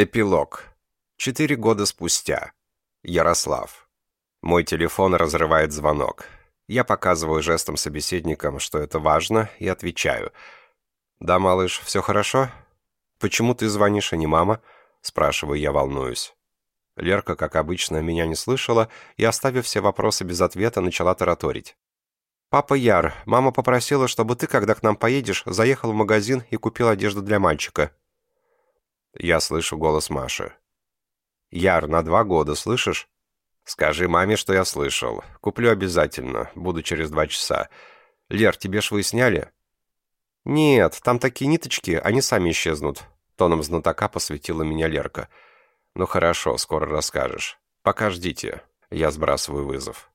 Эпилог. Четыре года спустя. Ярослав. Мой телефон разрывает звонок. Я показываю жестом собеседникам, что это важно, и отвечаю. «Да, малыш, все хорошо? Почему ты звонишь, а не мама?» Спрашиваю я, волнуюсь. Лерка, как обычно, меня не слышала и, оставив все вопросы без ответа, начала тараторить. «Папа Яр, мама попросила, чтобы ты, когда к нам поедешь, заехал в магазин и купил одежду для мальчика». Я слышу голос Маши. «Яр, на два года, слышишь?» «Скажи маме, что я слышал. Куплю обязательно. Буду через два часа. Лер, тебе швы сняли?» «Нет, там такие ниточки, они сами исчезнут», — тоном знатока посвятила меня Лерка. «Ну хорошо, скоро расскажешь. Пока ждите». Я сбрасываю вызов.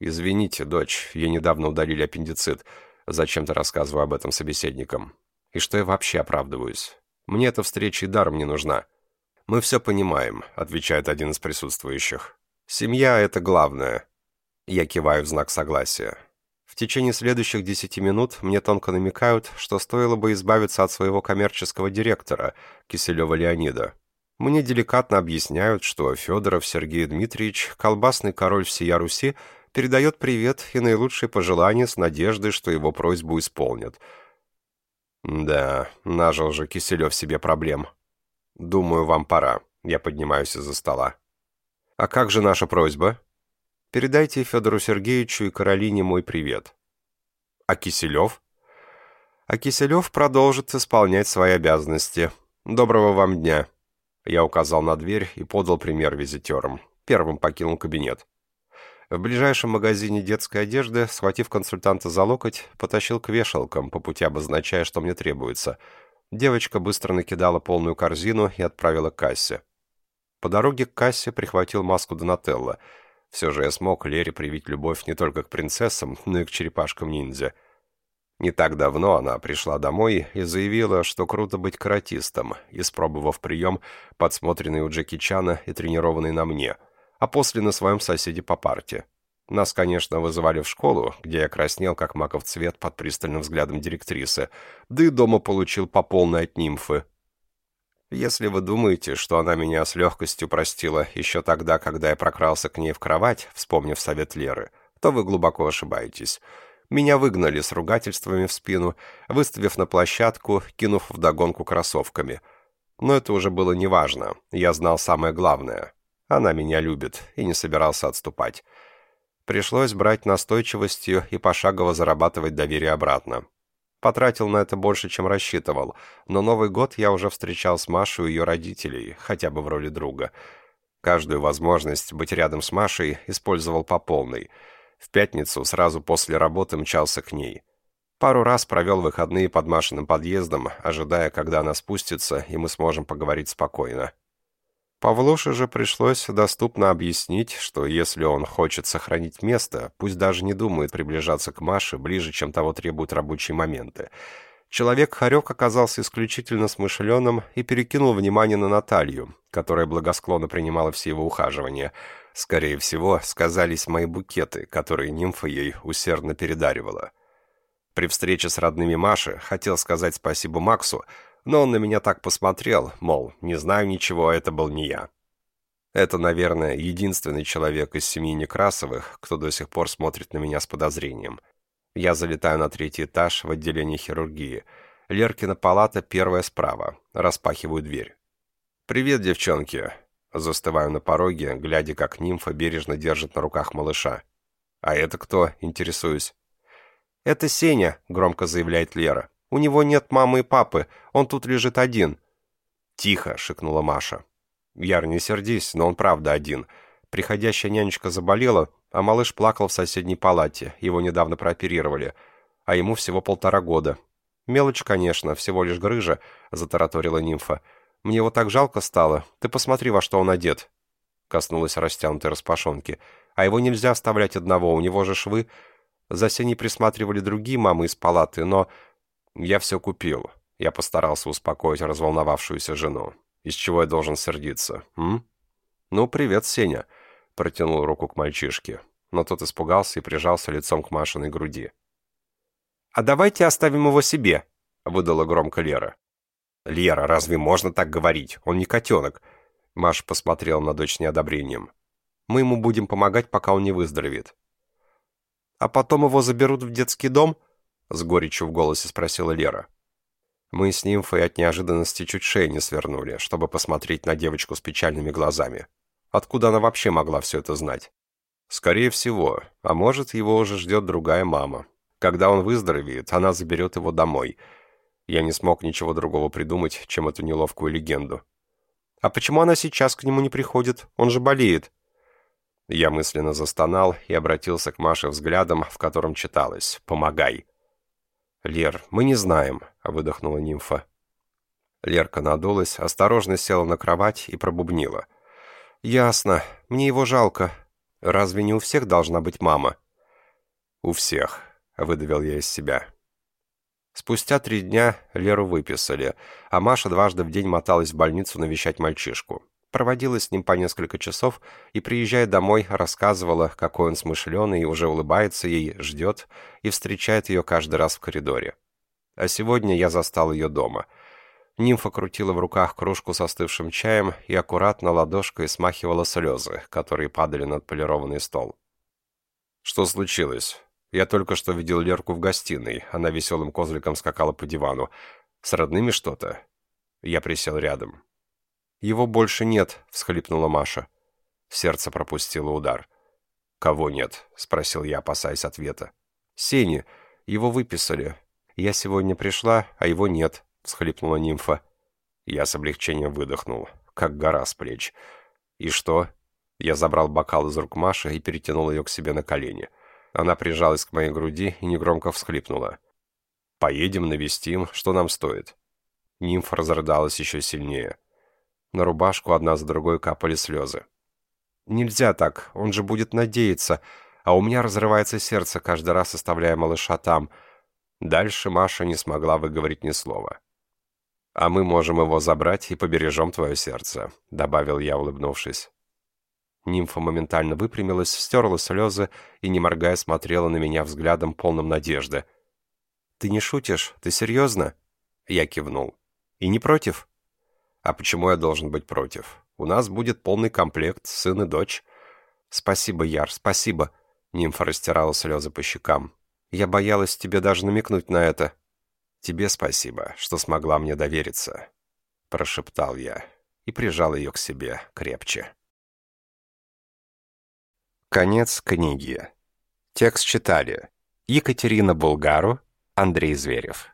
«Извините, дочь, ей недавно удалили аппендицит. Зачем-то рассказываю об этом собеседникам. И что я вообще оправдываюсь? Мне эта встреча и даром не нужна». «Мы все понимаем», — отвечает один из присутствующих. «Семья — это главное». Я киваю в знак согласия. В течение следующих десяти минут мне тонко намекают, что стоило бы избавиться от своего коммерческого директора, Киселева Леонида. Мне деликатно объясняют, что Федоров Сергей Дмитриевич, колбасный король всея Руси, передает привет и наилучшие пожелания с надеждой, что его просьбу исполнят — «Да, нажил же Киселев себе проблем. Думаю, вам пора. Я поднимаюсь из-за стола». «А как же наша просьба?» «Передайте Федору Сергеевичу и Каролине мой привет». «А Киселев?» «А Киселев продолжит исполнять свои обязанности. Доброго вам дня». Я указал на дверь и подал пример визитерам. Первым покинул кабинет. В ближайшем магазине детской одежды, схватив консультанта за локоть, потащил к вешалкам, по пути обозначая, что мне требуется. Девочка быстро накидала полную корзину и отправила к кассе. По дороге к кассе прихватил маску Донателло. Все же я смог Лере привить любовь не только к принцессам, но и к черепашкам-ниндзя. Не так давно она пришла домой и заявила, что круто быть каратистом, испробовав прием, подсмотренный у Джеки Чана и тренированный на мне — а после на своем соседе по парте. Нас, конечно, вызывали в школу, где я краснел, как маков цвет под пристальным взглядом директрисы, да и дома получил по полной от нимфы. Если вы думаете, что она меня с легкостью простила еще тогда, когда я прокрался к ней в кровать, вспомнив совет Леры, то вы глубоко ошибаетесь. Меня выгнали с ругательствами в спину, выставив на площадку, кинув вдогонку кроссовками. Но это уже было неважно, я знал самое главное — она меня любит и не собирался отступать. Пришлось брать настойчивостью и пошагово зарабатывать доверие обратно. Потратил на это больше, чем рассчитывал, но Новый год я уже встречал с Машей и ее родителей, хотя бы в роли друга. Каждую возможность быть рядом с Машей использовал по полной. В пятницу, сразу после работы, мчался к ней. Пару раз провел выходные под Машиным подъездом, ожидая, когда она спустится, и мы сможем поговорить спокойно. Павлуше же пришлось доступно объяснить, что если он хочет сохранить место, пусть даже не думает приближаться к Маше ближе, чем того требуют рабочие моменты. Человек-хорек оказался исключительно смышленым и перекинул внимание на Наталью, которая благосклонно принимала все его ухаживания. Скорее всего, сказались мои букеты, которые нимфа ей усердно передаривала. При встрече с родными Маши хотел сказать спасибо Максу, но он на меня так посмотрел, мол, не знаю ничего, это был не я. Это, наверное, единственный человек из семьи Некрасовых, кто до сих пор смотрит на меня с подозрением. Я залетаю на третий этаж в отделение хирургии. Леркина палата первая справа. Распахиваю дверь. «Привет, девчонки!» Застываю на пороге, глядя, как нимфа бережно держит на руках малыша. «А это кто?» — интересуюсь. «Это Сеня», — громко заявляет Лера. У него нет мамы и папы, он тут лежит один». «Тихо!» — шикнула Маша. «Яр, не сердись, но он правда один. Приходящая нянечка заболела, а малыш плакал в соседней палате, его недавно прооперировали, а ему всего полтора года. Мелочь, конечно, всего лишь грыжа», — затараторила нимфа. «Мне его так жалко стало. Ты посмотри, во что он одет». Коснулась растянутой распашонки. «А его нельзя оставлять одного, у него же швы...» За Сеней присматривали другие мамы из палаты, но «Я все купил». Я постарался успокоить разволновавшуюся жену. «Из чего я должен сердиться, м?» «Ну, привет, Сеня», — протянул руку к мальчишке. Но тот испугался и прижался лицом к Машиной груди. «А давайте оставим его себе», — выдала громко Лера. «Лера, разве можно так говорить? Он не котенок. Маша посмотрела на дочь неодобрением. «Мы ему будем помогать, пока он не выздоровеет». «А потом его заберут в детский дом?» — с горечью в голосе спросила Лера. Мы с нимфой от неожиданности чуть шею не свернули, чтобы посмотреть на девочку с печальными глазами. Откуда она вообще могла все это знать? Скорее всего, а может, его уже ждет другая мама. Когда он выздоровеет, она заберет его домой. Я не смог ничего другого придумать, чем эту неловкую легенду. «А почему она сейчас к нему не приходит? Он же болеет». Я мысленно застонал и обратился к Маше взглядом, в котором читалось «Помогай». «Лер, мы не знаем», — выдохнула нимфа. Лерка надулась, осторожно села на кровать и пробубнила. «Ясно. Мне его жалко. Разве не у всех должна быть мама?» «У всех», — выдавил я из себя. Спустя три дня Леру выписали, а Маша дважды в день моталась в больницу навещать мальчишку. Проводила с ним по несколько часов и, приезжая домой, рассказывала, какой он смышленый уже улыбается ей, ждет и встречает ее каждый раз в коридоре. А сегодня я застал ее дома. Нимфа крутила в руках кружку с остывшим чаем и аккуратно ладошкой смахивала слезы, которые падали над полированный стол. «Что случилось? Я только что видел Лерку в гостиной. Она веселым козликом скакала по дивану. С родными что-то?» Я присел рядом. «Его больше нет», — всхлипнула Маша. Сердце пропустило удар. «Кого нет?» — спросил я, опасаясь ответа. «Сени. Его выписали. Я сегодня пришла, а его нет», — всхлипнула нимфа. Я с облегчением выдохнул, как гора с плеч. «И что?» Я забрал бокал из рук Маши и перетянул ее к себе на колени. Она прижалась к моей груди и негромко всхлипнула. «Поедем, навестим, что нам стоит?» Нимфа разрыдалась еще сильнее. На рубашку одна за другой капали слезы. «Нельзя так, он же будет надеяться, а у меня разрывается сердце, каждый раз оставляя малыша там». Дальше Маша не смогла выговорить ни слова. «А мы можем его забрать и побережем твое сердце», — добавил я, улыбнувшись. Нимфа моментально выпрямилась, стерла слезы и, не моргая, смотрела на меня взглядом, полным надежды. «Ты не шутишь? Ты серьезно?» Я кивнул. «И не против?» А почему я должен быть против? У нас будет полный комплект, сын и дочь. Спасибо, Яр, спасибо. Нимфа растирала слезы по щекам. Я боялась тебе даже намекнуть на это. Тебе спасибо, что смогла мне довериться. Прошептал я и прижал ее к себе крепче. Конец книги. Текст читали Екатерина Булгару, Андрей Зверев.